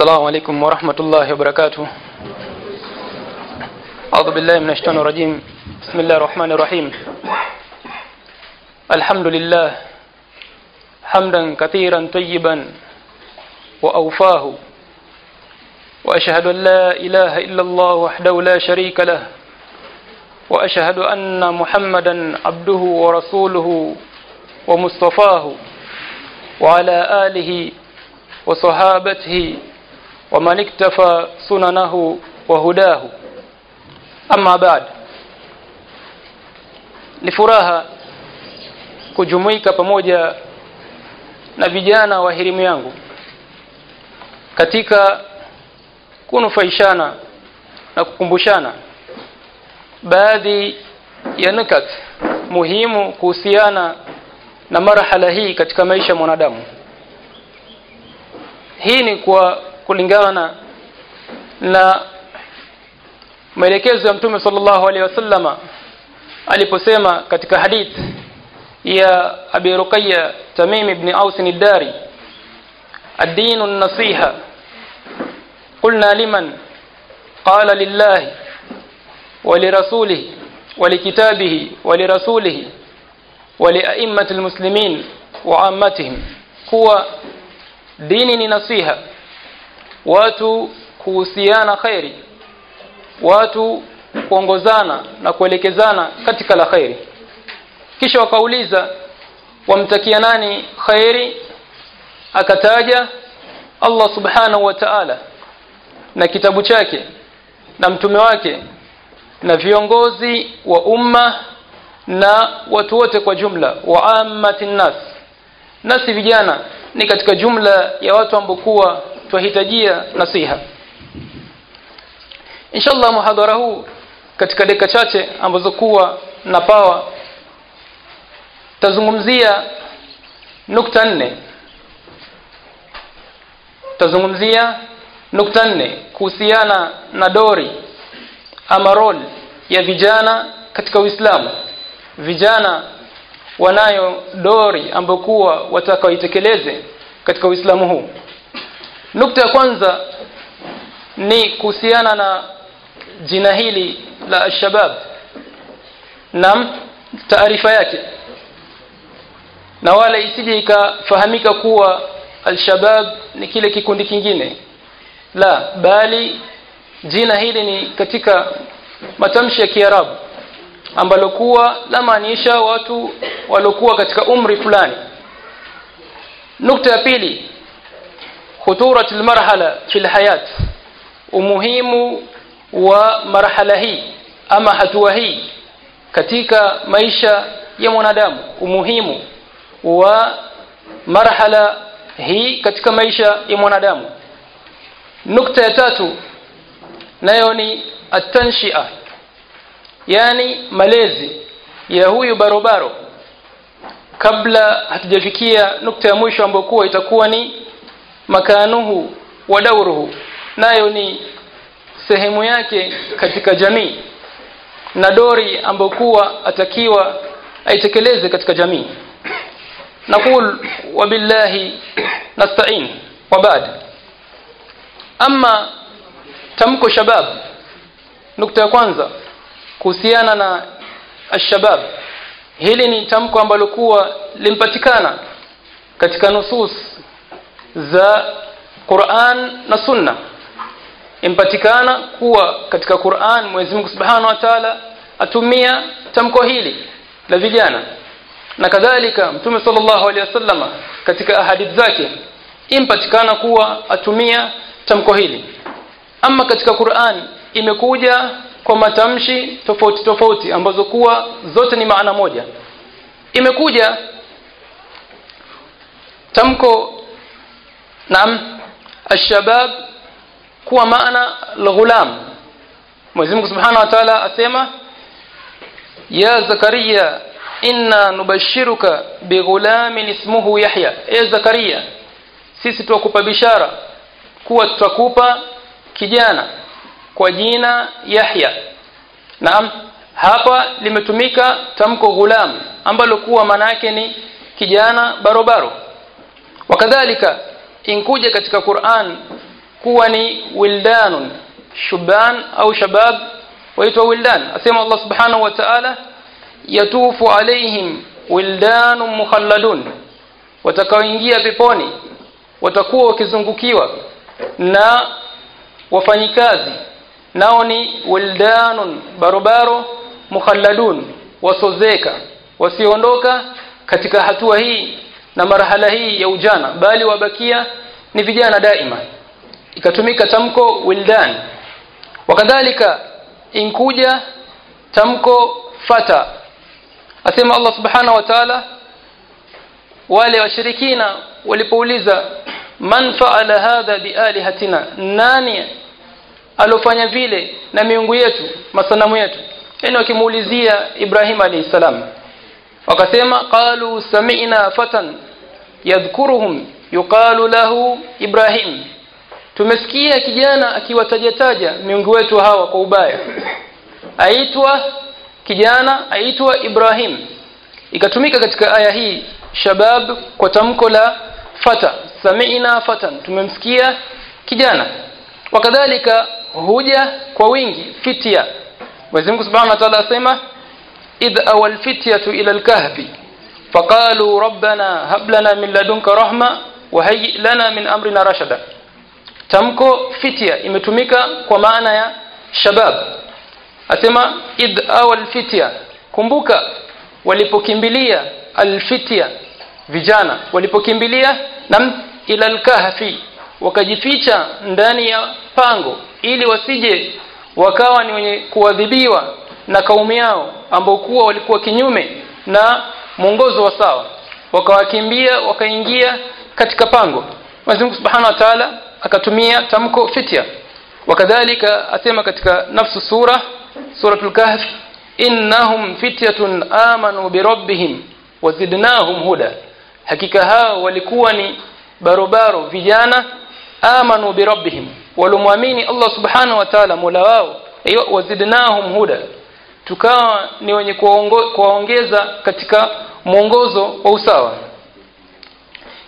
السلام عليكم ورحمة الله وبركاته. أعوذ بالله من الشيطان الرجيم. بسم الله الرحمن الرحيم. الحمد لله حمدا كثيرا طيبا وأوفاه. وأشهد أن لا إله إلا الله وحده لا شريك له. وأشهد أن محمدا عبده ورسوله ومصطفاه وعلى آله وصحابته ومن اكتفى سننه وهداه أما بعد ni furaha kujumuika pamoja na vijana wa hirimu yangu katika kunufaishana na kukumbushana baadhi ya nukat muhimu kuhusiana na marhala hii katika maisha ya mwanadamu hii ni kwa kulingana na maelekezo ya mtume sallallahu alaihi wasallama aliposema katika hadith ya abi ruqayya tamim ibn aus ad-dari ad-din an-nasiha قلنا لمن قال لله ولرسوله ولكتابه ولرسوله ولأئمة المسلمين وعامتهم kuwa dini ni nasiha watu kuhusiana khairi watu kuongozana na kuelekezana katika la khairi. Kisha wakauliza wamtakia nani khairi? Akataja Allah subhanahu wa ta'ala na kitabu chake na mtume wake na viongozi wa umma na watu wote kwa jumla wa ammatin nas nasi vijana ni katika jumla ya watu ambokuwa twahitajia nasiha. Inshallah muhadhara huu katika dakika chache ambazo kuwa na pawa tazungumzia nukta nne. Tazungumzia nukta nne kuhusiana na dori ama role ya vijana katika Uislamu. Vijana wanayo dori ambayo kuwa watakaoitekeleze katika Uislamu huu nukta ya kwanza ni kuhusiana na jina hili la alshabab na taarifa yake. Na wala isije ikafahamika kuwa alshabab ni kile kikundi kingine. La bali jina hili ni katika matamshi ya Kiarabu ambalo kuwa lamaanisha watu walokuwa katika umri fulani. Nukta ya pili khuturat almarhala fil hayat umuhimu wa marhala hii ama hatua hii katika maisha ya mwanadamu. Umuhimu wa marhala hii katika maisha ya mwanadamu. Nukta ya tatu nayo ni atanshia yani malezi ya huyu barobaro. Kabla hatujafikia nukta ya mwisho ambayo kuwa itakuwa ni makanuhu wa dauruhu nayo ni sehemu yake katika jamii na dori ambokuwa atakiwa aitekeleze katika jamii. Nasta'in wa ba'd. Ama tamko shabab nukta ya kwanza kuhusiana na ashabab. Hili ni tamko ambalo kuwa limpatikana katika nusus za Qur'an na Sunna. Impatikana kuwa katika Qur'an Mwenyezi Mungu Subhanahu wa Ta'ala atumia tamko hili la vijana. Na kadhalika Mtume sallallahu alaihi wasallama katika ahadith zake impatikana kuwa atumia tamko hili. Ama katika Qur'an imekuja kwa matamshi tofauti tofauti ambazo kuwa zote ni maana moja. Imekuja tamko naam ashabab kuwa maana lghulam Mwenyezi Mungu Subhanahu wa Ta'ala asema ya Zakaria inna nubashiruka bighulamin ismuhu Yahya. E Zakaria sisi tuwakupa bishara kuwa tutakupa kijana kwa jina Yahya. Naam hapa limetumika tamko ghulam ambalo kuwa maana yake ni kijana barobaro. Wakadhalika inkuja katika Qur'an kuwa ni wildanun shuban au shabab waitwa wildan. Asema Allah subhanahu wa ta'ala yatufu alaihim wildanun mukhalladun. Watakaoingia peponi watakuwa wakizungukiwa na wafanyikazi nao ni wildanun barobaro mukhalladun wasozeka wasiondoka katika hatua hii na marhala hii ya ujana bali wabakia ni vijana daima. Ikatumika tamko wildan wakadhalika inkuja tamko fata. Asema Allah subhanahu wa ta'ala wale washirikina walipouliza man faala hadha bialihatina nani alofanya vile na miungu yetu masanamu yetu? Yani wakimuulizia Ibrahim alayhi salam wakasema qalu sami'na fatan yadhkuruhum yuqalu lahu Ibrahim. Tumesikia kijana akiwatajataja miungu wetu hawa kwa ubaya. Aitwa kijana aitwa Ibrahim. Ikatumika katika aya hii shabab kwa tamko la fata. Sami'na fatan tumemsikia kijana. Wakadhalika huja kwa wingi fitia. Mwenyezi Mungu Subhanahu wa Ta'ala asema idh awal fityatu ila الكهف فقالوا ربنا هب لنا من لدنك رحمه وهيئ لنا من امرنا رشدا. tamko fitya imetumika kwa maana ya shabab asema id awal fitya kumbuka walipokimbilia alfitya vijana walipokimbilia nam ila alkahfi wakajificha ndani ya pango ili wasije wakawa ni wenye kuadhibiwa na kaumu yao ambao kuwa walikuwa kinyume na mwongozo wa sawa. Wakawakimbia wakaingia katika pango. Mwenyezi Mungu Subhanahu wa Ta'ala akatumia tamko fitya. Wakadhalika asema katika nafsu sura suratul kahf innahum fityatun amanu birabbihim wazidnahum huda. Hakika hao walikuwa ni barobaro vijana amanu birabbihim walumwamini Allah subhanahu wa ta'ala mola wao wazidnahum huda tukawa ni wenye kuwaongeza katika mwongozo wa usawa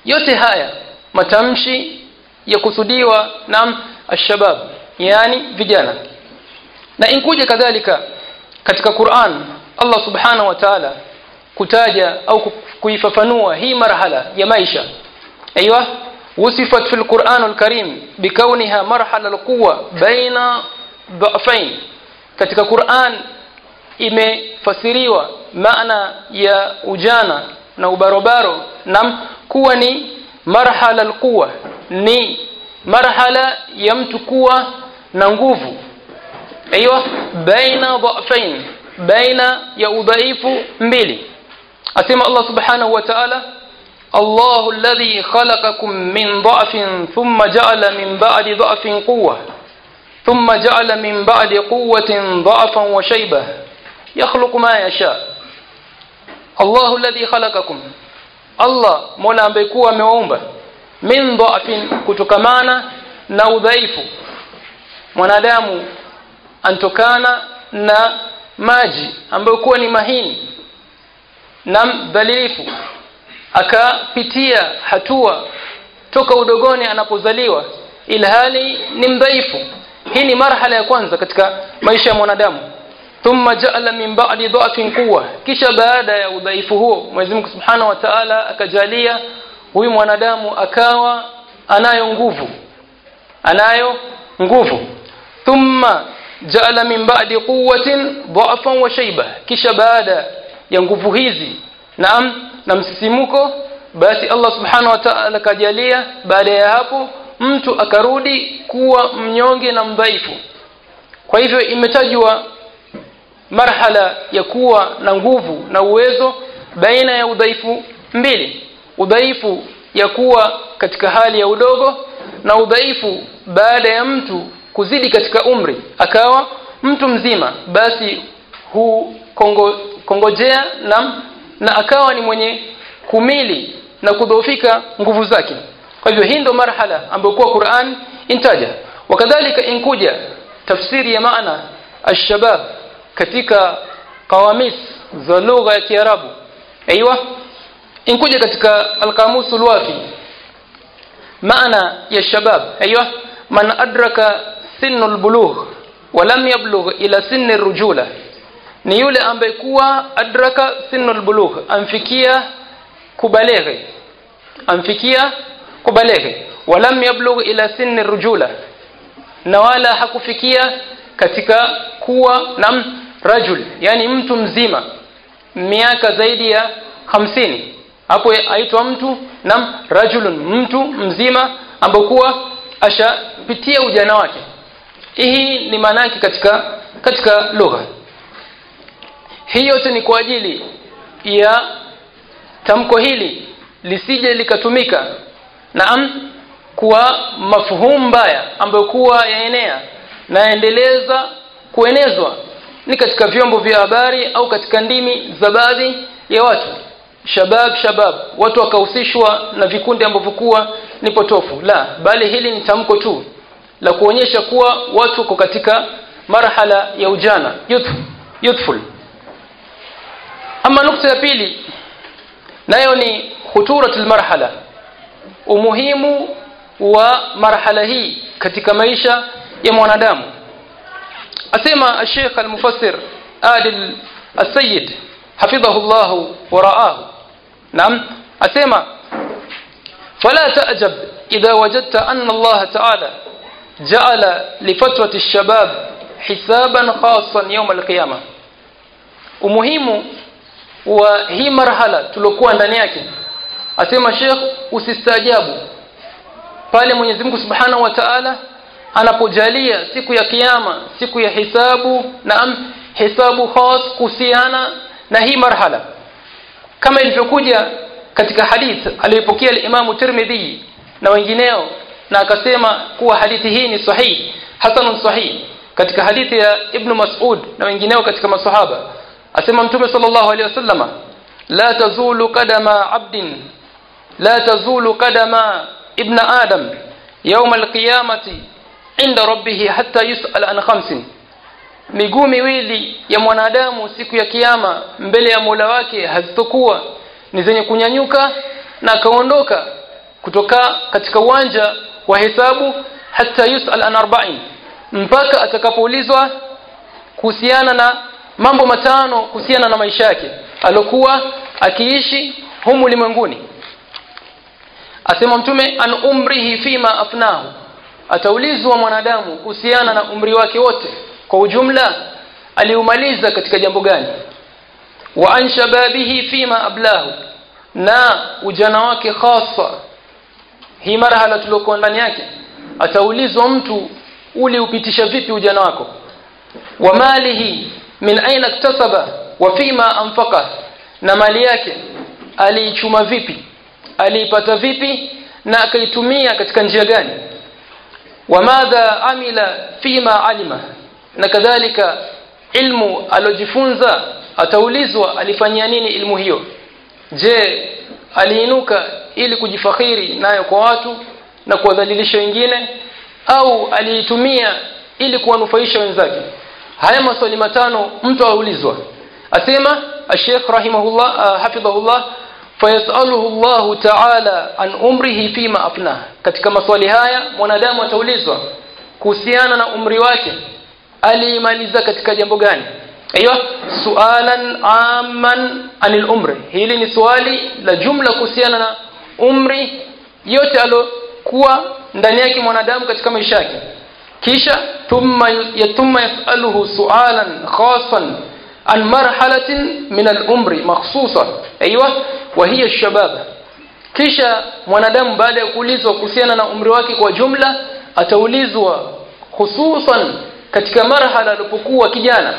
yote haya matamshi ya kusudiwa na ashabab yani vijana na inkuja kadhalika katika Qur'an Allah subhanahu wa ta'ala kutaja au kuifafanua hii marhala ya maisha aiywa وصفت في القرآن الكريم بكونها مرحلة القوة بين ضعفين katika Qur'an imefasiriwa maana ya ujana na ubarobaro na kuwa ni marhala alquwa ni marhala ya mtu kuwa na nguvu aiywa baina dhafain baina ya udhaifu mbili asema Allah subhanahu wa ta'ala الله الذي خلقكم من ضعف ثم جعل من بعد ضعف قوة ثم جعل من بعد قوة ضعفا وشيبة yakhluqu ma yasha. Allahu alladhi khalaqakum. Allah Mola ambaye kuwa amewaumba. Min dha'fin kutokamana na udhaifu. Mwanadamu antokana na maji ambayo kuwa ni mahini na mdhalilifu akapitia hatua toka udogoni anapozaliwa ilhali ni mdhaifu. Hii ni marhala ya kwanza katika maisha ya mwanadamu thumma ja'ala min ba'di dha'fin quwwa. Kisha baada ya udhaifu huo Mwenyezi Mungu Subhanahu wa Ta'ala akajalia huyu mwanadamu akawa anayo nguvu. Anayo nguvu. Thumma ja'ala min ba'di quwwatin dha'fan wa shayba. Kisha baada ya nguvu hizi naam na msisimuko basi Allah subhanahu wa ta'ala kajalia baada ya hapo mtu akarudi kuwa mnyonge na mdhaifu. Kwa hivyo imetajwa marhala ya kuwa na nguvu na uwezo baina ya udhaifu mbili. Udhaifu ya kuwa katika hali ya udogo na udhaifu baada ya mtu kuzidi katika umri. Akawa mtu mzima basi hu kongo, kongojea na na akawa ni mwenye kumili na kudhoofika nguvu zake. Kwa hivyo hii ndo marhala ambayo kwa Qur'an intaja. Wakadhalika inkuja tafsiri ya maana ashabab katika qawamis za lugha ya Kiarabu. Aiywa inkuja katika alqamusul wafi. Maana ya shabab aiywa man adraka sinnu albulugh wa lam yablugh ila sinni rujula. Ni yule ambaye kuwa adraka sinnu albulugh amfikia kubaleghe amfikia kubaleghe. Wa lam yablugh ila sinni rujula. Na wala hakufikia katika kuwa na rajul yani mtu mzima miaka zaidi ya hamsini. Hapo aitwa mtu na rajulun mtu mzima ambokuwa ashapitia ujana wake. Hii ni maana yake katika katika lugha. Hii yote ni kwa ajili ya tamko hili lisije likatumika na kuwa mafuhumu mbaya ambayo kuwa yaenea na yaendeleza kuenezwa ni katika vyombo vya habari au katika ndimi za baadhi ya watu. Shabab shabab. Watu wakahusishwa na vikundi ambavyo kuwa ni potofu. La bali hili ni tamko tu la kuonyesha kuwa watu wako katika marhala ya ujana. Youth, youthful. Ama nukta ya pili nayo ni khuturatul marhala. Umuhimu wa marhala hii katika maisha ya mwanadamu asema Sheikh al-Mufassir Adil As-Sayyid hafidhahu Allah wa ra'ahu naam asema فلا تعجب إذا وجدت أن الله تعالى جعل لفترة الشباب حسابا خاصا يوم القيامة umuhimu wa hii marhala tuliokuwa ndani yake asema Sheikh usistaajabu pale Mwenyezi Mungu Subhanahu wa Ta'ala anapojalia siku ya kiyama siku ya hisabu na hisabu khas kuhusiana na hii marhala kama ilivyokuja katika hadith aliyopokea al-Imam Tirmidhi na wengineo na akasema kuwa hadithi hii ni sahihi hasanun sahih katika hadithi ya Ibn Mas'ud na wengineo katika masahaba asema mtume sallallahu alaihi wasallama la tazulu qadama abdin la tazulu qadama ibn adam يوم القيامة inda rabbih hatta yusal an khamsin. Miguu miwili ya mwanadamu siku ya kiyama mbele ya Mola wake hazitokuwa. Ni zenye kunyanyuka na akaondoka kutoka katika uwanja wa hesabu hata yusal an arba'in. Mpaka atakapoulizwa kuhusiana na mambo matano kuhusiana na maisha yake. Alokuwa akiishi humu limwenguni asema mtume an umrihi fima afnahu ataulizwa mwanadamu kuhusiana na umri wake wote kwa ujumla aliumaliza katika jambo gani? Wa an shababihi fima ablahu na ujana wake hasa hii marhala tuliokuwa ndani yake ataulizwa mtu uli upitisha vipi ujana wako? Wa malihi min aina iktasaba wa fima anfaka na mali yake aliichuma vipi? Aliipata vipi? Na akaitumia katika njia gani wa madha amila fima alima na kadhalika ilmu alojifunza ataulizwa alifanyia nini ilmu hiyo je aliinuka ili kujifakhiri nayo kwa watu na kuwadhalilisha wengine au aliitumia ili kuwanufaisha wenzake haya maswali matano mtu aulizwa asema الشيخ رحمه الله حفظه الله fayasaluhu Allah ta'ala an umrihi fima afnah katika maswali haya mwanadamu ataulizwa kuhusiana na umri wake aliimaliza katika jambo gani? Aiyo sualan amman anil umri. Hili ni swali la jumla kuhusiana na umri yote alokuwa ndani yake mwanadamu katika maisha yake. Kisha thumma yatumma yasaluhu sualan khasan an marhalatin min al-umri makhsusa aiywa wa hiya shabab. Kisha mwanadamu baada ya kuulizwa kuhusiana na umri wake kwa jumla ataulizwa hususan katika marhala alipokuwa kijana.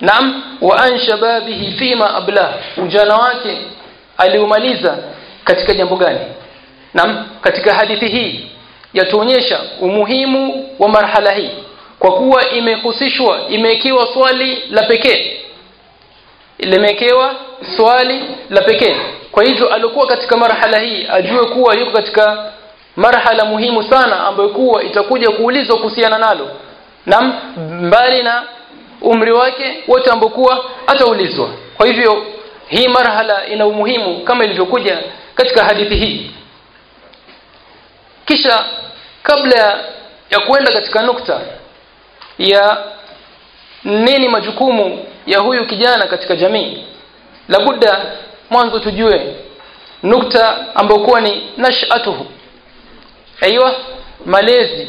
Naam wa an shababihi fima abla ujana wake aliumaliza katika jambo gani? Naam katika hadithi hii yatuonyesha umuhimu wa marhala hii. Kwa kuwa imehusishwa imekiwa swali la pekee limewekewa swali la pekee. Kwa hivyo alikuwa katika marhala hii ajue kuwa yuko katika marhala muhimu sana ambayo kuwa itakuja kuulizwa kuhusiana nalo. Na mbali na umri wake wote ambokuwa ataulizwa. Kwa hivyo hii marhala ina umuhimu kama ilivyokuja katika hadithi hii. Kisha kabla ya kuenda katika nukta ya nini majukumu ya huyu kijana katika jamii? Labudda mwanzo tujue nukta ambayo kuwa ni nashatuhu. Aiwa malezi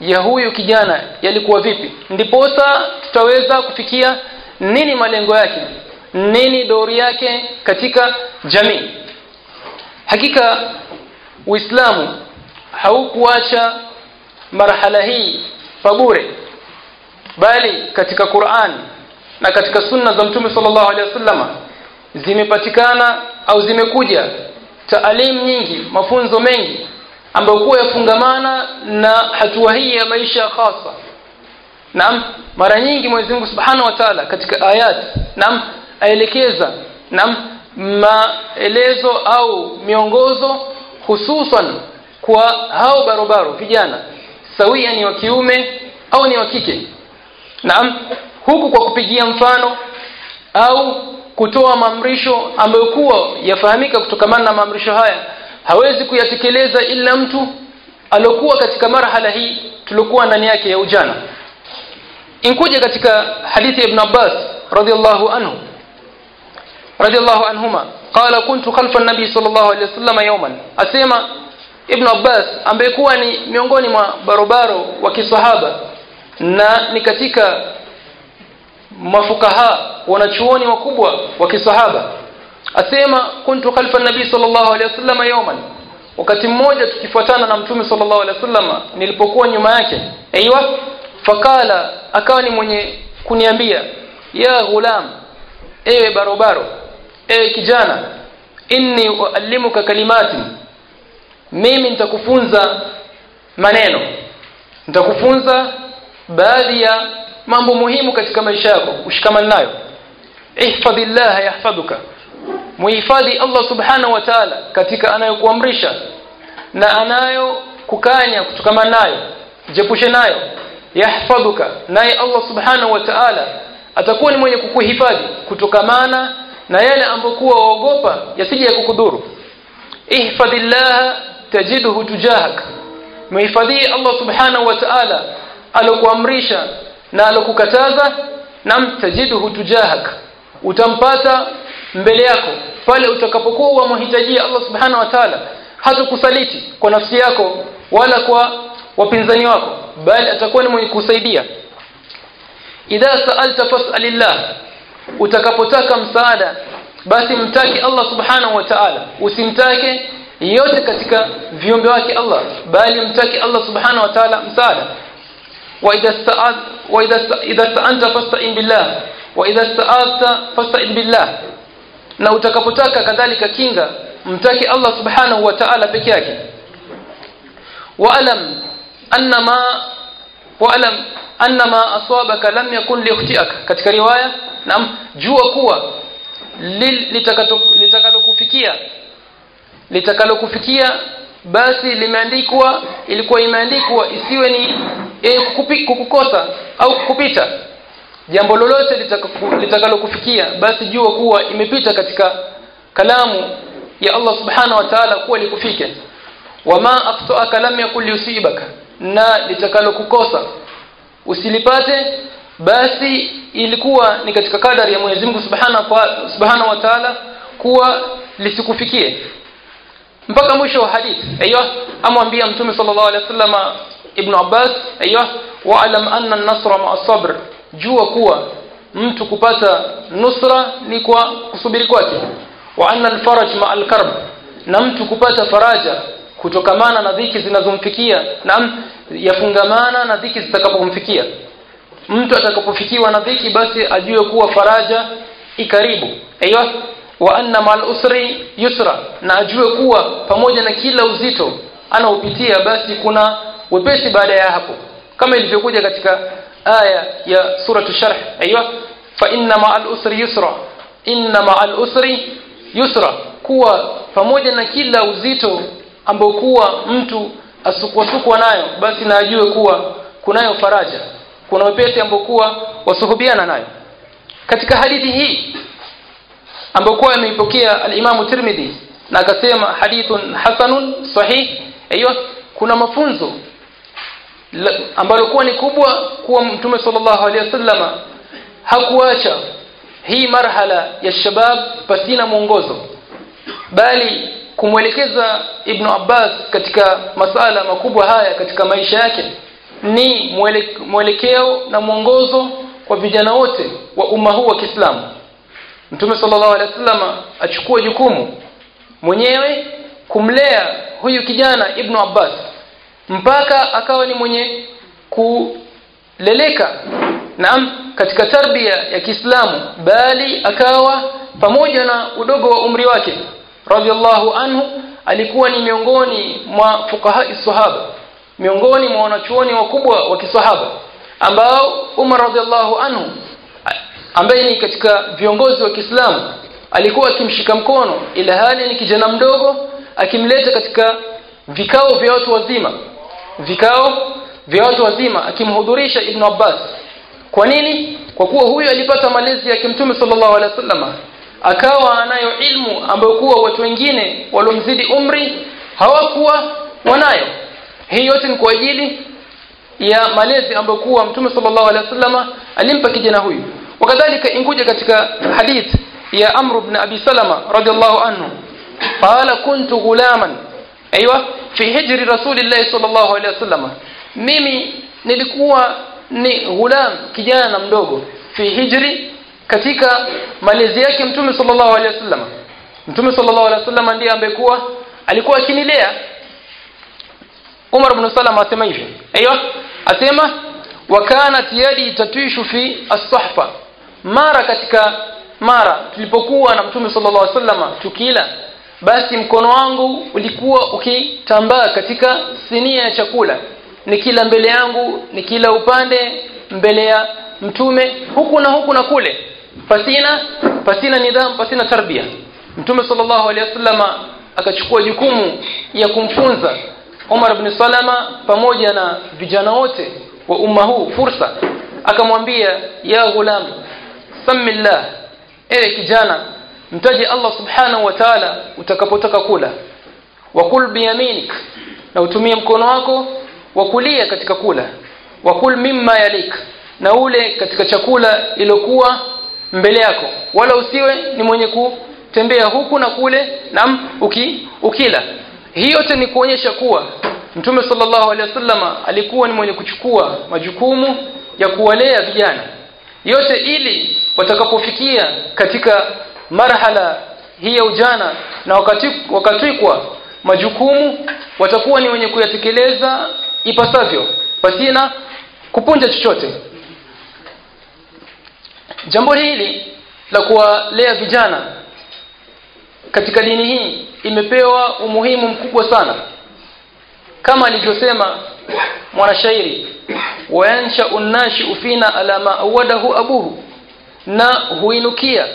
ya huyu kijana yalikuwa vipi? Ndiposa tutaweza kufikia nini malengo yake? Nini dori yake katika jamii? Hakika uislamu haukuacha marhala hii pabure bali katika Qur'an na katika sunna za mtume sallallahu alaihi wasallama zimepatikana au zimekuja taalimu nyingi mafunzo mengi ambayo kuwa yafungamana na hatua hii ya maisha khasa. Naam mara nyingi Mwenyezi Mungu Subhanahu wa Ta'ala katika ayat naam aelekeza naam maelezo au miongozo hususan kwa hao barobaro vijana sawia ni wa kiume au ni wa kike naam. Huku kwa kupigia mfano au kutoa maamrisho ambayo kuwa yafahamika kutokamana na maamrisho haya hawezi kuyatekeleza ila mtu alokuwa katika marhala hii tulikuwa ndani yake ya ujana. Inkuja katika hadithi ya ibn Abbas radhiallahu anhu. Radhiallahu anhuma qala kuntu khalfa an-nabi sallallahu alayhi wasallam yawman. Asema ibn Abbas ambaye kuwa ni miongoni mwa barobaro wa kisahaba na ni katika mafukaha wanachuoni wakubwa wa kisahaba asema kuntu khalfa nabii sallallahu alaihi wasallam yawman. Wakati mmoja tukifuatana na mtume sallallahu alaihi wasallam nilipokuwa nyuma yake aiywa fakala akawa ni mwenye kuniambia ya ghulam ewe barobaro ewe kijana inni uallimuka kalimati mimi nitakufunza maneno. Nitakufunza baadhi ya mambo muhimu katika maisha yako ushikamane nayo. Ihfadhillah yahfaduka. Muhifadhi Allah subhanahu wa ta'ala katika anayokuamrisha na anayo kukanya kutokamana nayo. Jepushe nayo. Yahfadhuka naye Allah subhanahu wa ta'ala atakuwa ni mwenye kukuhifadhi kutokamana na yale ambokuwa waogopa yasije kukudhuru ihfadhillah tajidhu tujahak. Muhifadhi Allah subhanahu wa ta'ala alokuamrisha na alokukataza nam tajiduhu tujahak utampata mbele yako. Pale utakapokuwa wamhitajia Allah subhanahu wa ta'ala hatakusaliti kwa nafsi yako wala kwa wapinzani wako bali atakuwa ni mwenye kusaidia. Idha sa'alta fas'alillah utakapotaka msaada basi mtaki Allah subhanahu wa ta'ala. Usimtake yote katika viumbe wake Allah bali mtaki Allah subhanahu wa ta'ala msaada وإذا استعاذ وإذا إذا استعنت فاستعن بالله وإذا استعاذت فاستعن بالله na utakapotaka kadhalika kinga mtaki Allah subhanahu wa ta'ala peke yake wa'lam annama wa'lam annama asabaka lam yakun liukhtiak katika riwaya naam jua kuwa litakalokufikia litakalokufikia basi limeandikwa ilikuwa imeandikwa isiwe ni e, kukupi, kukukosa au kukupita. Jambo lolote litakalokufikia basi jua kuwa imepita katika kalamu ya Allah subhana wa ta'ala kuwa likufike. Wama akhtaaka lam yakul yusibaka na litakalokukosa usilipate basi ilikuwa ni katika kadari ya Mwenyezi Mungu subhana wa subhana wa ta'ala kuwa lisikufikie mpaka mwisho wa hadithi aiyo amwambia mtume sallallahu alaihi wasallam ibn Abbas aiyo wa'lam anna an-nasra ma'a sabr. Jua kuwa mtu kupata nusra ni kwa kusubiri kwake. Wa anna al-faraj ma'a al-karb. Na mtu kupata faraja kutokamana na dhiki zinazomfikia na yafungamana na dhiki zitakapomfikia. Mtu atakapofikiwa na dhiki basi ajue kuwa faraja ikaribu aiyo wa anna mal usri yusra na ajue kuwa pamoja na kila uzito anaopitia basi kuna wepesi baada ya hapo. Kama ilivyokuja katika aya ya suratu sharh aiyo fa inna ma'al usri yusra inna ma'al usri yusra kuwa pamoja na kila uzito ambao kuwa mtu asukwasukwa nayo basi na ajue kuwa kunayo faraja kuna wepesi ambao kuwa wasuhubiana nayo. Katika hadithi hii ambayo kwa ameipokea al-Imam Tirmidhi na akasema hadithun hasanun sahih. Aiyo kuna mafunzo ambayo kuwa ni kubwa kuwa mtume sallallahu alaihi wasallama hakuacha hii marhala ya shabab pasina mwongozo bali kumwelekeza Ibn abbas katika masala makubwa haya katika maisha yake ni mwelekeo na mwongozo kwa vijana wote wa umma huu wa kiislamu mtume sallallahu alaihi wasallam achukue jukumu mwenyewe kumlea huyu kijana ibnu abbas mpaka akawa ni mwenye kuleleka naam katika tarbia ya kiislamu bali akawa pamoja na udogo wa umri wake. Radhiallahu anhu alikuwa ni miongoni mwa fuqahai sahaba miongoni mwa wanachuoni wakubwa wa kisahaba ambao umar radhiallahu anhu ambaye ni katika viongozi wa Kiislamu. Alikuwa akimshika mkono ila hali ni kijana mdogo akimleta katika vikao vya watu wazima. Vikao vya watu wazima akimhudhurisha Ibn Abbas. Kwa nini? Kwa kuwa huyu alipata malezi ya Mtume sallallahu alaihi wasallam. Akawa anayo ilmu ambayo kuwa watu wengine waliomzidi umri hawakuwa wanayo. Hii yote ni kwa ajili ya malezi ambayo kuwa Mtume sallallahu alaihi wasallam alimpa kijana huyu wakadhalika inkuja katika hadith ya Amr ibn Abi Salama radhiallahu anhu. Qala kuntu ghulaman aiywa fi hijri rasulillahi sallallahu alaihi wasallam mimi nilikuwa ni ghulam kijana mdogo fi hijri katika malezi yake mtume sallallahu alaihi wasallam mtume sallallahu alaihi wasallam ndiye ambekuwa alikuwa akinilea. Umar ibn Salama asema hivi aiywa asema wa kanat yadi tatwishu fi as-sahfa mara katika mara tulipokuwa na mtume sallallahu alaihi wasallam tukila basi mkono wangu ulikuwa ukitambaa katika sinia ya chakula. Nikila mbele yangu nikila upande mbele ya mtume huku na huku na kule. Pasina pasina nidhamu pasina tarbia. Mtume sallallahu alaihi wasallam akachukua jukumu ya kumfunza Umar ibn Salama pamoja na vijana wote wa umma huu fursa. Akamwambia ya ghulam samillah ewe kijana mtaje Allah subhanahu wa ta'ala utakapotaka kula. Wakul biyaminik na utumie mkono wako wa kulia katika kula. Wakul mimma yalik na ule katika chakula ilokuwa mbele yako. Wala usiwe ni mwenye kutembea huku na kule na uki, ukila. Hii yote ni kuonyesha kuwa Mtume sallallahu alaihi wasallama alikuwa ni mwenye kuchukua majukumu ya kuwalea vijana. Yote ili watakapofikia katika marhala hii ya ujana na wakatwikwa majukumu watakuwa ni wenye kuyatekeleza ipasavyo pasina kupunja chochote. Jambo hili la kuwalea vijana katika dini hii imepewa umuhimu mkubwa sana. Kama alivyosema mwanashairi wayansha unnashi ufina ala ma awadahu abuhu na huinukia.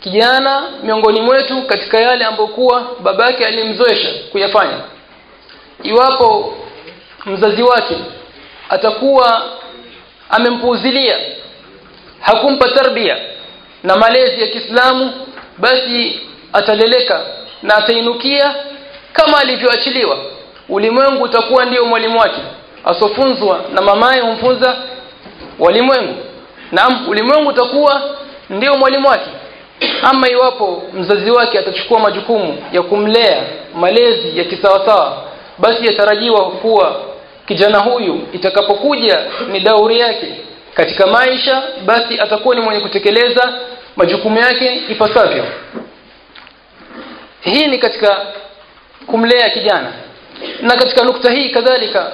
Kijana miongoni mwetu katika yale ambokuwa babake alimzoesha kuyafanya. Iwapo mzazi wake atakuwa amempuuzilia hakumpa tarbia na malezi ya Kiislamu basi ataleleka na atainukia kama alivyoachiliwa. Ulimwengu utakuwa ndio mwalimu wake. Asofunzwa na mamaye humfunza walimwengu naam ulimwengu utakuwa ndio mwalimu wake. Ama iwapo mzazi wake atachukua majukumu ya kumlea malezi ya kisawasawa basi yatarajiwa kuwa kijana huyu itakapokuja ni dauri yake. Katika maisha basi atakuwa ni mwenye kutekeleza majukumu yake ipasavyo. Hii ni katika kumlea kijana. Na katika nukta hii kadhalika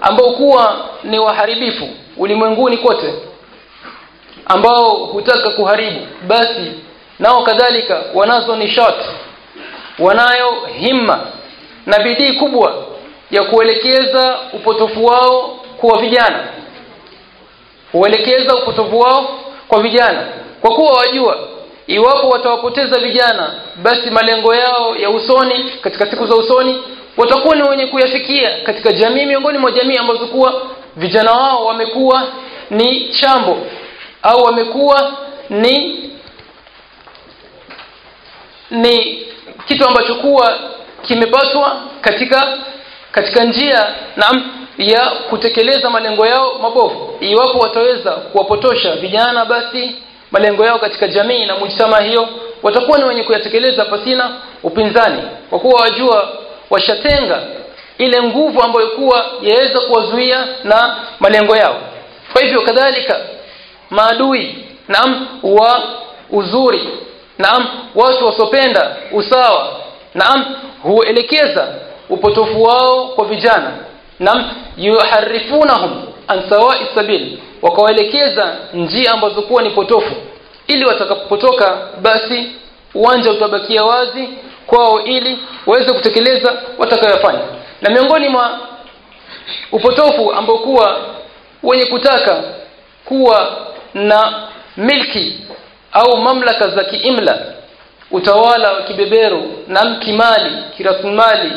ambao kuwa ni waharibifu ulimwenguni kote ambao hutaka kuharibu. Basi nao kadhalika wanazo nishat wanayo himma na bidii kubwa ya kuelekeza upotofu wao kwa vijana. Huelekeza upotofu wao kwa vijana. Kwa kuwa wajua iwapo watawapoteza vijana basi malengo yao ya usoni katika siku za usoni watakuwa ni wenye kuyafikia katika jamii miongoni mwa jamii ambazo kuwa vijana wao wamekuwa ni chambo au wamekuwa ni ni kitu ambacho kuwa kimepaswa katika katika njia naam ya kutekeleza malengo yao mabovu. Iwapo wataweza kuwapotosha vijana basi malengo yao katika jamii na mujtama hiyo watakuwa ni wenye kuyatekeleza pasina upinzani. Kwa kuwa wajua washatenga ile nguvu ambayo kuwa yaweza kuwazuia na malengo yao. Kwa hivyo kadhalika maadui naam wa uzuri naam watu wasopenda usawa naam huelekeza upotofu wao kwa vijana naam yuharifunahum an sawa'i sabil wakawaelekeza njia ambazo kuwa ni potofu. Ili watakapotoka basi uwanja utabakia wazi kwao ili waweze kutekeleza watakayofanya na miongoni mwa upotofu ambao kuwa wenye kutaka kuwa na milki au mamlaka za kiimla utawala wa kibeberu na kimali kirasmali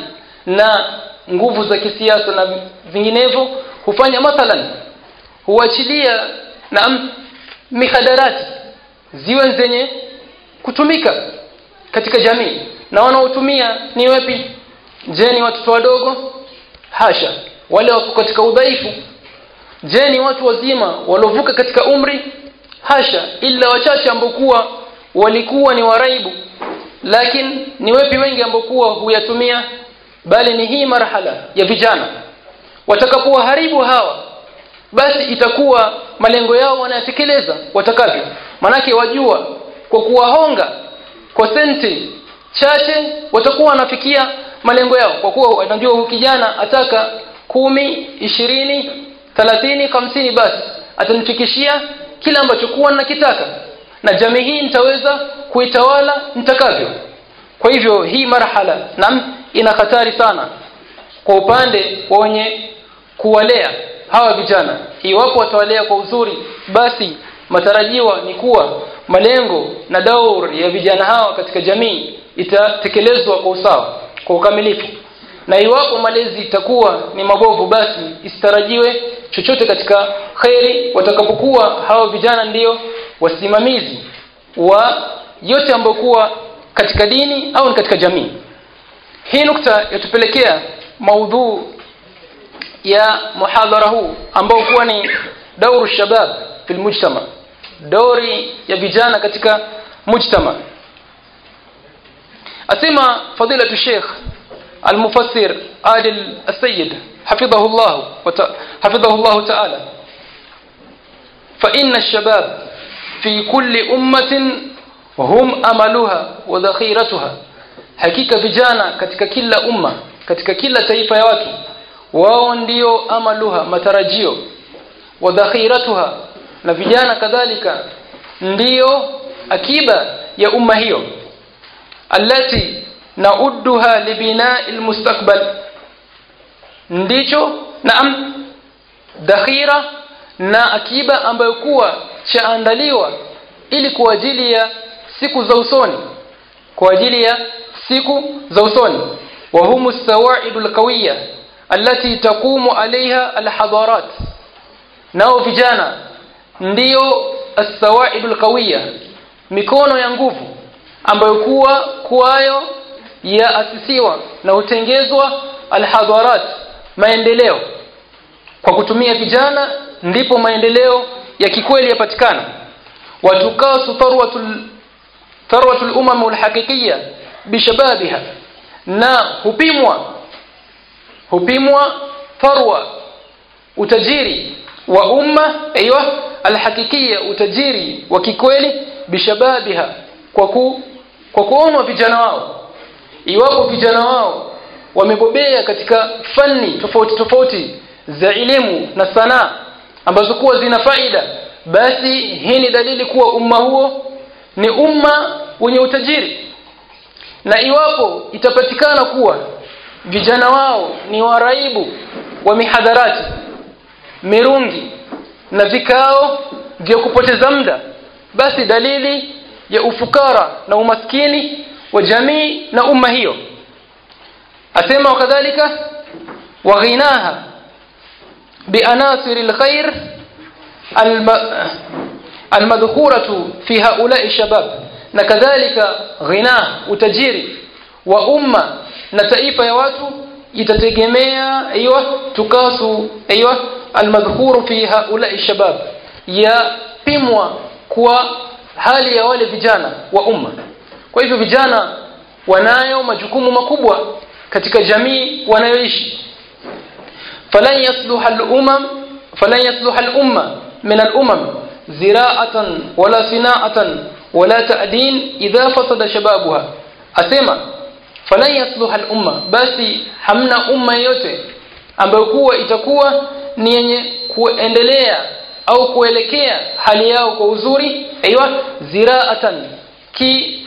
na nguvu za kisiasa na vinginevyo hufanya mathalan huachilia na mihadarati ziwe zenye kutumika katika jamii. Na wanaotumia ni wapi? Je ni watoto wadogo? Hasha. Wale wako katika udhaifu je ni watu wazima walovuka katika umri? Hasha ila wachache ambokuwa walikuwa ni waraibu. Lakini ni wepi wengi ambokuwa huyatumia? Bali ni hii marhala ya vijana. Watakapowaharibu hawa basi itakuwa malengo yao wanayatekeleza watakavyo. Manake wajua kwa kuwahonga kwa senti chache watakuwa wanafikia malengo yao. Kwa kuwa wanajua kijana ataka kumi ishirini thalathini hamsini basi atanifikishia kila ambacho kuwa nakitaka. Na jamii hii nitaweza kuitawala nitakavyo. Kwa hivyo hii marhala nam ina hatari sana kwa upande wa wenye kuwalea hawa vijana. Iwapo watawalea kwa uzuri basi matarajiwa ni kuwa malengo na daur ya vijana hawa katika jamii itatekelezwa kwa usawa kwa ukamilifu. Na iwapo malezi itakuwa ni mabovu basi isitarajiwe chochote katika kheri watakapokuwa hawa vijana ndiyo wasimamizi wa yote ambayo kuwa katika dini au ni katika jamii hii nukta yatupelekea maudhuu ya muhadhara huu ambao kuwa ni dauru shabab fil mujtama dori ya vijana katika mujtama asema fadilatu sheikh المفسر عادل السيد حفظه الله وت... حفظه الله تعالى فإن الشباب في كل أمة هم أملها وذخيرتها hakika vijana katika kila umma katika kila taifa ya watu wao ndio amaluha matarajio wa dhakhiratuha na vijana kadhalika ndiyo akiba ya umma hiyo allati naudduha libinai almustaqbal ndicho naam dhakhira na akiba ambayo kuwa chaandaliwa ili kwa ajili ya siku za usoni. Kwa ajili ya siku za usoni. Wa humu sawaidu alqawiyya allati taqumu alaiha alhadarat. Nao vijana ndiyo as-sawaidu alqawiyya mikono ya nguvu ambayo kuwa kwayo ya asisiwa na hutengezwa alhadarat maendeleo. Kwa kutumia vijana ndipo maendeleo ya kikweli yapatikana. Watukasu tarwatul tarwatul umam alhaqiqiyya bishababiha na hupimwa hupimwa farwa utajiri wa umma aiywa alhaqiqiyya utajiri wa kikweli bishababiha kwa ku, kwa kuonwa vijana wao. Iwapo vijana wao wamebobea katika fani tofauti tofauti za elimu na sanaa ambazo kuwa zina faida. Basi hii ni dalili kuwa umma huo ni umma wenye utajiri. Na iwapo itapatikana kuwa vijana wao ni waraibu wa mihadharati mirungi na vikao vya kupoteza muda basi dalili ya ufukara na umaskini wa jamii na umma hiyo asema wakadhalika waghinaha bianasir alkhair almadhkuratu fi haula'i shabab na kadhalika ghina utajiri wa umma na taifa ya watu itategemea aiywa tukasu aiywa almadhkuru fi haula shabab yapimwa kwa hali ya wale vijana wa umma kwa hivyo vijana wanayo majukumu makubwa katika jamii wanayoishi. Falan yasluha al-umam falan yasluha al-umma min al-umam zira'atan wala sina'atan wala ta'din idha fasada shababuha. Asema falan yasluha al-umma basi hamna umma yote ambayo kuwa itakuwa ni yenye kuendelea au kuelekea hali yao kwa uzuri. Aiywa zira'atan ki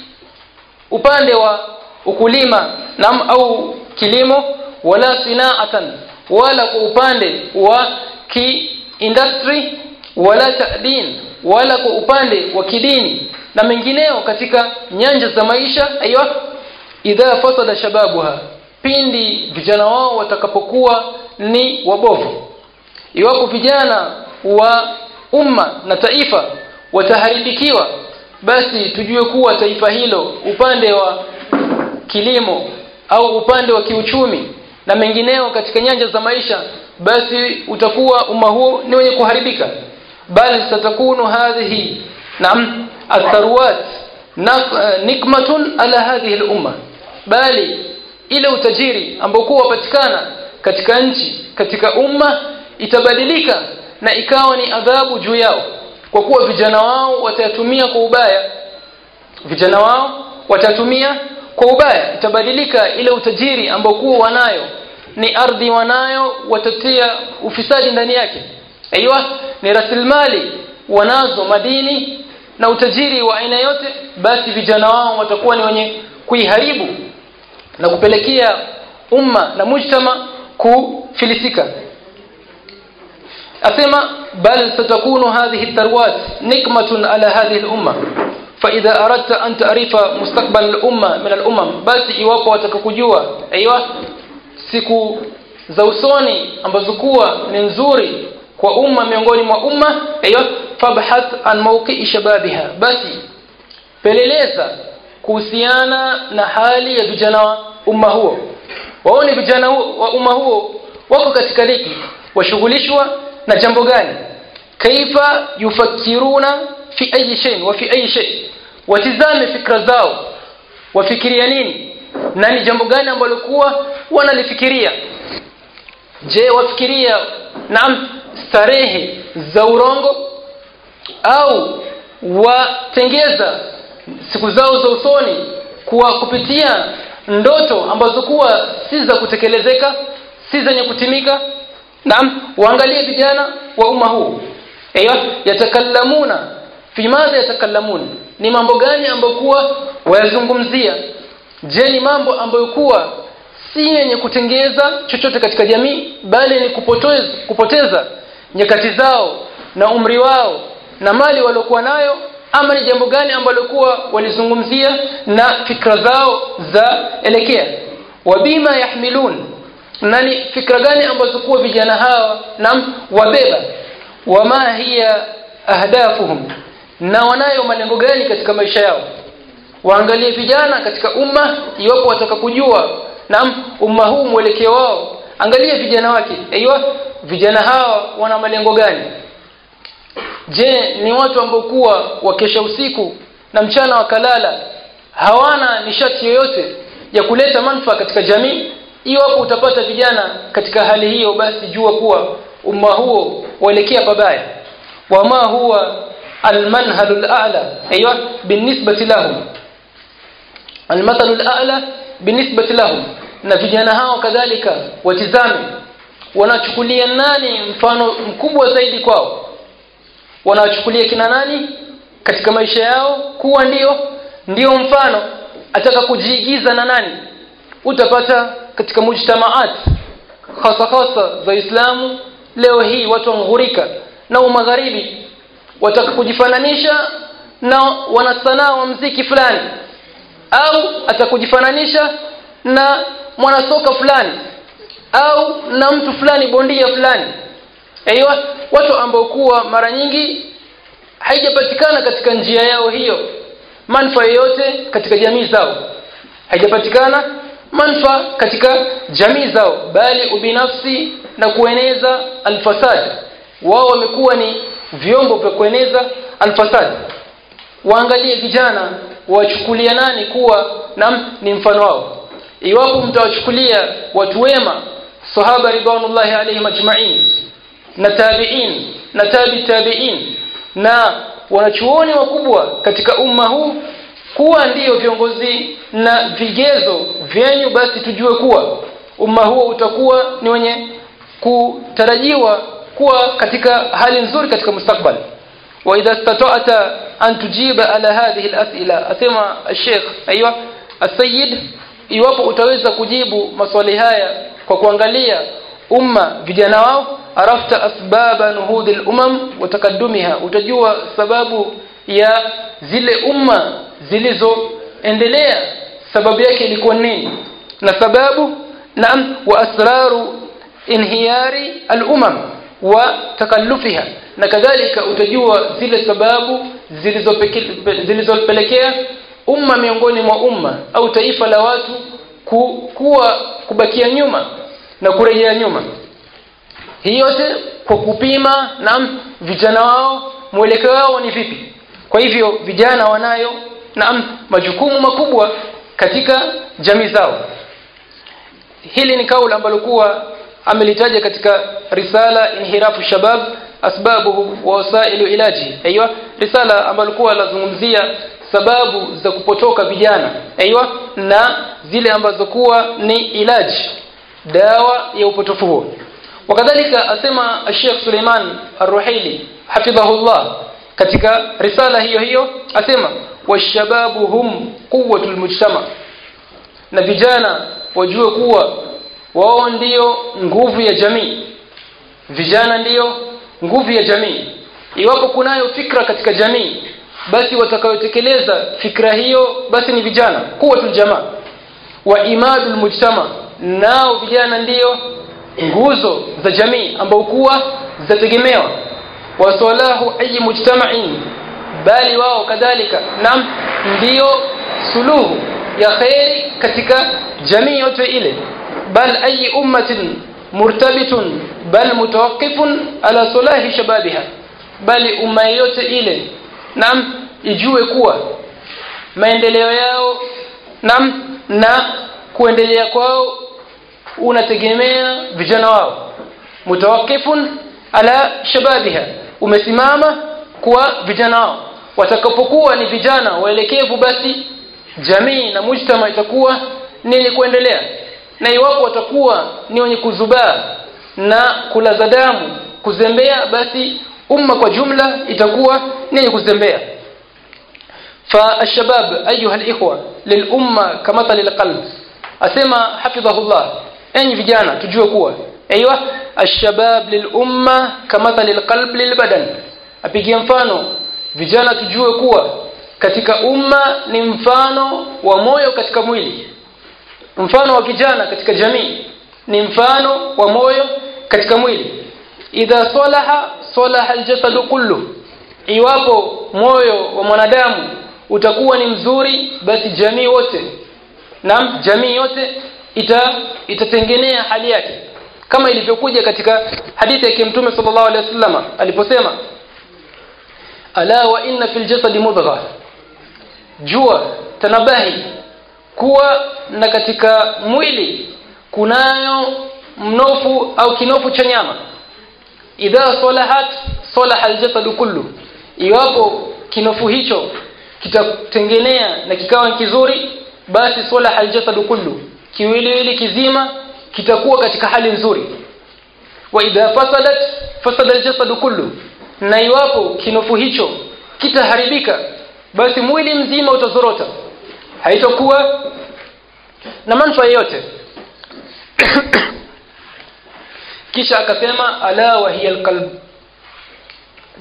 upande wa ukulima nam au kilimo wala sinaatan wala kwa upande wa ki industry wala ta'din wala kwa upande wa kidini na mengineo katika nyanja za maisha aiyo idha fasada shababuha pindi vijana wao watakapokuwa ni wabovu. Iwapo vijana wa umma na taifa wataharibikiwa basi tujue kuwa taifa hilo upande wa kilimo au upande wa kiuchumi na mengineo katika nyanja za maisha basi utakuwa umma huo ni wenye kuharibika. Bali satakunu hadhihi naam atharwat nikmatun ala hadhihi al-umma. Bali ile utajiri ambao kuwa wapatikana katika nchi katika umma itabadilika na ikawa ni adhabu juu yao. Kwa kuwa vijana wao watayatumia kwa ubaya vijana wao watatumia kwa ubaya itabadilika ile utajiri ambao kuwa wanayo. Ni ardhi wanayo watatia ufisadi ndani yake. Aiywa ni rasilimali wanazo madini na utajiri wa aina yote basi vijana wao watakuwa ni wenye kuiharibu na kupelekea umma na mujtama kufilisika. Asema bal satakunu hadhihi tarwat nikmatun ala hadhihi al-umma فإذا أردت أن تعرف مستقبل الأمة من الأمم basi iwapo watakakujua aiywa siku za usoni ambazo kuwa ni nzuri kwa umma miongoni mwa umma aiywa fabhath an mawqi'i shababiha basi peleleza kuhusiana na hali ya vijana wa umma huo waone vijana wa umma huo wako katika liki washughulishwa na jambo gani kaifa yufakiruna fi ayi shay wa fi ayi shay watizame fikra zao. Wafikiria nini? Na ni jambo gani ambalo kuwa wanalifikiria? Je wafikiria naam starehe za urongo? Au watengeza siku zao za usoni kwa kupitia ndoto ambazo kuwa si za kutekelezeka si zenye kutimika? Naam waangalie vijana wa umma huu. Ayo yatakallamuna fi madha yatakallamun? Ni mambo gani ambayo kuwa wayazungumzia? Je ni mambo ambayo kuwa si yenye kutengeza chochote katika jamii bali ni kupoteza, kupoteza nyakati zao na umri wao na mali waliokuwa nayo? Ama ni jambo gani ambalo kuwa walizungumzia na fikra zao za elekea? Wabima yahmilun? Na ni fikra gani ambazo kuwa vijana hawa na wabeba? Wama hiya ahdafuhum na wanayo malengo gani katika maisha yao? Waangalie vijana katika umma iwapo wataka kujua. Naam umma huu mwelekeo wao. Angalia vijana wake. Aiyo vijana hawa wana malengo gani? Je ni watu ambao kuwa wakesha usiku na mchana wakalala hawana nishati yoyote ya kuleta manufaa katika jamii? Iwapo utapata vijana katika hali hiyo basi jua kuwa umma huo waelekea pabaya. Wama huwa almanhalu al'a. Aiywa binisbati lahum. المثل al'a binisbati لهم na vijana hao kadhalika watizame. Wanachukulia nani mfano mkubwa zaidi kwao? Wanachukulia kina nani? Katika maisha yao kuwa ndio ndio mfano. Ataka kujiigiza na nani? Utapata katika mujtamaat hasa hasa za Uislamu leo hii watu wangurika na umagharibi wataka kujifananisha na wanasanaa wa mziki fulani. Au atakujifananisha na mwanasoka fulani. Au na mtu fulani bondia fulani. Aiyo watu ambao kuwa mara nyingi haijapatikana katika njia yao hiyo. Manufaa yoyote katika jamii zao. Haijapatikana manfa katika jamii zao. Bali ubinafsi na kueneza alfasad wao wamekuwa ni vyombo vya kueneza alfasad waangalie vijana wachukulia nani kuwa nam ni mfano wao. Iwapo mtawachukulia watu wema sahaba ridwanullahi alaihim ajma'in na tabi'in na tabi tabi'in na wanachuoni wakubwa katika umma huu kuwa ndiyo viongozi na vigezo vyenyu basi tujue kuwa umma huo utakuwa ni wenye kutarajiwa kuwa katika hali nzuri katika mustakbal wa idha istata'ta an tujiba ala hadhihi al-as'ila asema al-sheikh aiywa al-sayyid iwapo utaweza kujibu maswali haya kwa kuangalia umma vijana wao arafta asbaba nuhudi al-umam wa takaddumiha utajua sababu ya zile umma zilizoendelea sababu yake ilikuwa nini? Na sababu naam wa asraru inhiyari al-umam wa takallufiha. Na kadhalika utajua zile sababu zilizopelekea umma miongoni mwa umma au taifa la watu ku, kuwa kubakia nyuma na kurejea nyuma. Hii yote kwa kupima na vijana wao mwelekeo wao ni vipi. Kwa hivyo vijana wanayo na majukumu makubwa katika jamii zao. Hili ni kauli ambalo kuwa amelitaja katika risala inhirafu shabab asbabuhu wa wasailu ilaji. Aiywa risala ambalo kwa lazungumzia sababu za kupotoka vijana. Aiywa na zile ambazo kuwa ni ilaji dawa ya upotofu huo. Wakadhalika asema Sheikh Suleiman Ar-Ruhaili hafidhahullah katika risala hiyo hiyo asema washababu hum quwwatul mujtama. Na vijana wajue kuwa wao ndiyo nguvu ya jamii. Vijana ndiyo nguvu ya jamii. Iwapo kunayo fikra katika jamii basi watakayotekeleza fikra hiyo basi ni vijana. Kuwa jamaa. Wa imadul mujtama. Nao vijana ndiyo nguzo za jamii ambao kuwa zitategemewa. Wasalahu ayi mujtama'in. Bali wao kadhalika. Nam ndiyo suluhu ya kheri katika jamii yote ile bal ayi ummatin murtabitun bal على ala salahi shababiha bali umma yote ile nam ijue kuwa maendeleo yao nam na kuendelea kwao unategemea vijana wao mutawakifun ala shababiha umesimama kwa vijana wao watakapokuwa ni vijana waelekevu basi jamii na mujtama itakuwa nini kuendelea na iwapo watakuwa ni wenye kuzubaa na kulaza damu kuzembea basi umma kwa jumla itakuwa ni kuzembea فالشباب أيها الإخوة للأمة كمثل القلب أسمى حفظه الله enyi vijana tujue kuwa aiywa alshabab lilumma kamathali alqalb lilbadan apigie mfano vijana tujue kuwa katika umma ni mfano wa moyo katika mwili mfano wa kijana katika jamii ni mfano wa moyo katika mwili. Idha salaha salaha aljasadu kullu iwapo moyo wa mwanadamu utakuwa ni mzuri basi jamii wote na jamii yote ita itatengenea hali yake. Kama ilivyokuja katika hadithi ya Mtume sallallahu alaihi wasallam aliposema ala wa inna fil jasadi mudghah. Jua tanabahi kuwa na katika mwili kunayo mnofu au kinofu cha nyama. Idha salahat salaha aljasadu kullu. Iwapo kinofu hicho kitatengenea na kikawa kizuri basi salaha aljasadu kullu. Kiwiliwili kizima kitakuwa katika hali nzuri. Wa idha fasadat fasada aljasadu kullu. Na iwapo kinofu hicho kitaharibika basi mwili mzima utazorota haitakuwa na manufaa yote kisha akasema ala wa hiya alqalb.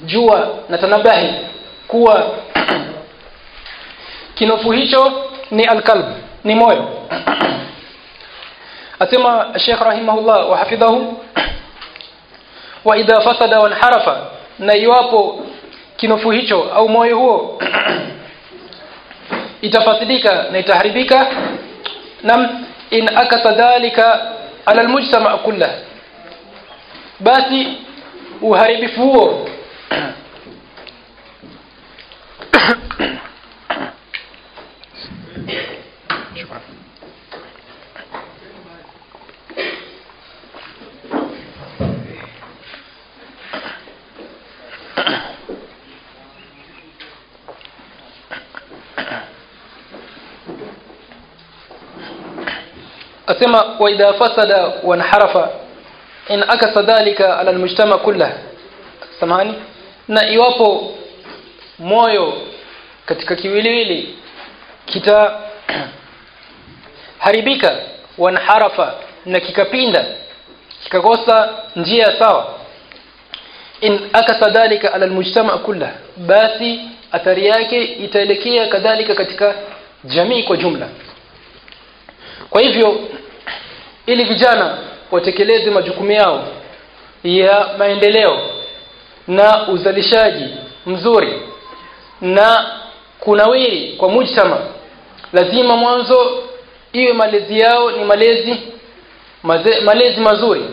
Jua na tanabahi kuwa kinofu hicho ni alqalb ni moyo. Asema Sheikh rahimahullah wa hafidhahu wa idha fasada wanharafa na iwapo kinofu hicho au moyo huo itafasidika na itaharibika nam in akasa dhalika ala almujtama kullah. Basi uharibifu huo asema wa idha fasada wanharafa in akasa dhalika ala almujtama kullah. Samani na iwapo moyo katika kiwiliwili kita haribika wanharafa na kikapinda kikakosa njia sawa in akasa dhalika ala almujtama kullah basi athari yake itaelekea kadhalika katika jamii kwa jumla. Kwa hivyo ili vijana watekeleze majukumu yao ya maendeleo na uzalishaji mzuri na kunawiri kwa mujtama. Lazima mwanzo iwe malezi yao ni malezi maze, malezi mazuri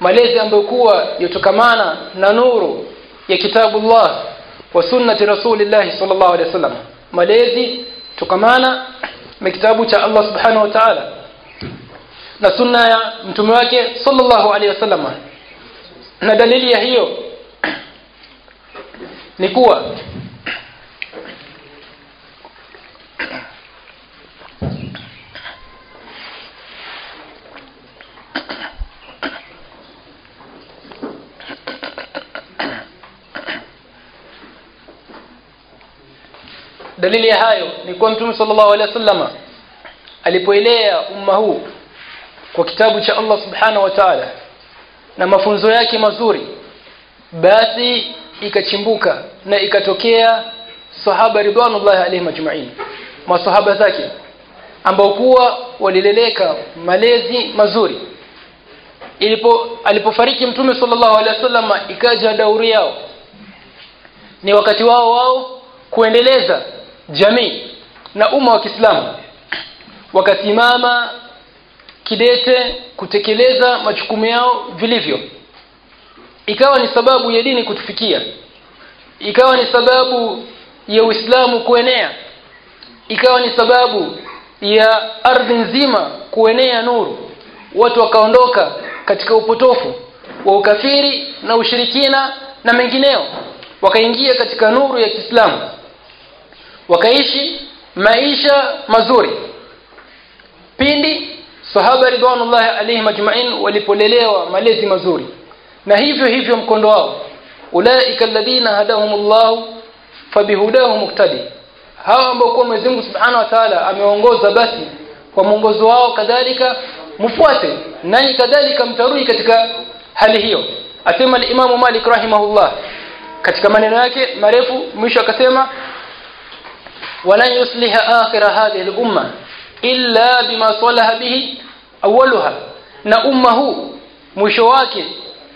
malezi ambayo kuwa yotokamana na nuru ya kitabullah wa sunnati rasulillahi sallallahu alaihi wasallam malezi tokamana na kitabu cha Allah subhanahu wa ta'ala na sunna ya mtume wake sallallahu alaihi wasallam. Na dalili ya hiyo ni kuwa dalili ya hayo ni kuwa mtume sallallahu alaihi wasallam alipoelea umma huu kwa kitabu cha Allah subhanahu wa ta'ala na mafunzo yake mazuri basi ikachimbuka na ikatokea sahaba ridwanullahi alaihim ajma'in masahaba zake ambao kuwa walileleka malezi mazuri. Ilipo alipofariki mtume sallallahu alaihi wasallam ikaja dauri yao. Ni wakati wao wao kuendeleza jamii na umma wa Kiislamu. Wakasimama kidete kutekeleza majukumu yao vilivyo. Ikawa ni sababu ya dini kutufikia. Ikawa ni sababu ya Uislamu kuenea. Ikawa ni sababu ya ardhi nzima kuenea nuru. Watu wakaondoka katika upotofu wa ukafiri na ushirikina na mengineo. Wakaingia katika nuru ya Kiislamu. Wakaishi maisha mazuri. Pindi sahaba ridwanullahi alaihim ajma'in walipolelewa malezi mazuri. Na hivyo hivyo mkondo wao. Ulaika alladhina hadahumullah fabihudahum muqtadi. Hawa ambao kwa Mwenyezi Mungu Subhanahu wa Ta'ala ameongoza basi kwa mwongozo wao kadhalika mfuate. Nanyi kadhalika mtarudi katika hali hiyo. Asema al-Imam Malik rahimahullah. Katika maneno yake marefu mwisho akasema walan yusliha akhira hadhihi al-umma illa bima salaha bihi awwaluha na umma huu mwisho wake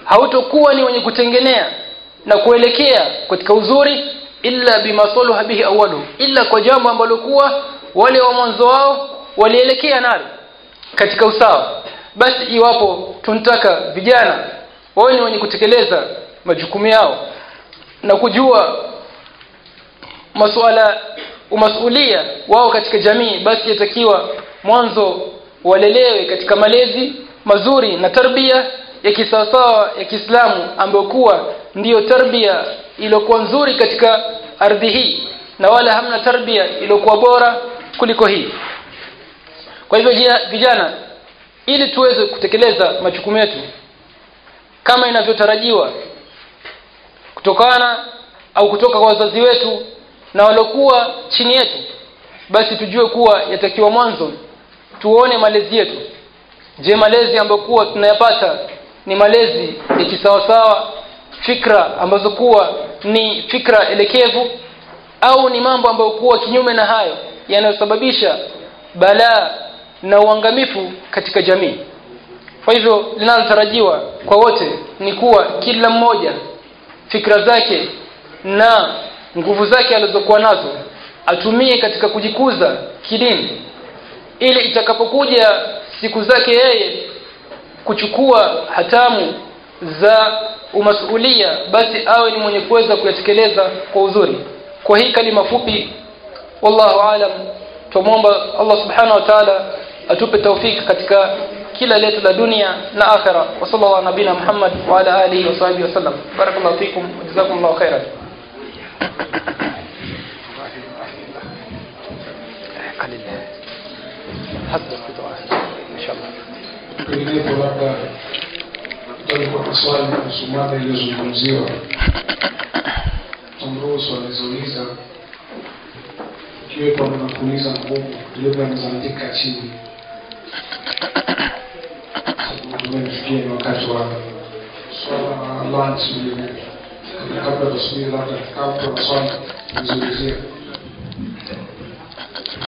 hautokuwa ni wenye kutengenea na kuelekea katika uzuri illa bima saluha bihi awalu illa kwa jambo ambalo kuwa wale wa mwanzo wao walielekea nalo katika usawa. Basi iwapo tunataka vijana wawe ni wenye kutekeleza majukumu yao na kujua masuala umasulia wao katika jamii basi yatakiwa mwanzo walelewe katika malezi mazuri na tarbia ya kisawasawa ya Kiislamu ambayo kuwa ndiyo tarbia iliyokuwa nzuri katika ardhi hii na wala hamna tarbia iliyokuwa bora kuliko hii. Kwa hivyo vijana ili tuweze kutekeleza majukumu yetu kama inavyotarajiwa kutokana au kutoka kwa wazazi wetu na walokuwa chini yetu basi tujue kuwa yatakiwa mwanzo tuone malezi yetu. Je malezi ambayo kuwa tunayapata ni malezi ya kisawasawa fikra ambazo kuwa ni fikra elekevu au ni mambo ambayo kuwa kinyume na hayo yanayosababisha balaa na uangamifu katika jamii? Kwa hivyo linalotarajiwa kwa wote ni kuwa kila mmoja fikra zake na nguvu zake alizokuwa nazo atumie katika kujikuza kidini ili itakapokuja siku zake yeye kuchukua hatamu za umasulia basi awe ni mwenye kuweza kuyatekeleza kwa uzuri kwa hii kalima fupi wallahu alam tumwomba Allah subhanahu wa ta'ala atupe taufiki katika kila letu la dunia na akhira wa sallallahu ala nabina Muhammad wa ala alihi wa sahbihi wasallam barakallahu fikum wa jazakumullahu khairan قليل حسب الدعاء ان شاء الله penginepo labda talikuwa na swali kuhusu mada iliyozungumziwa tamruhusu anazouliza ikiwepo na kuuliza ngumu vilevile anazaandika chini tumefikia ni wakati wa swala la lunch vile kabla tusubiri labda kama kuna swali nizungumzia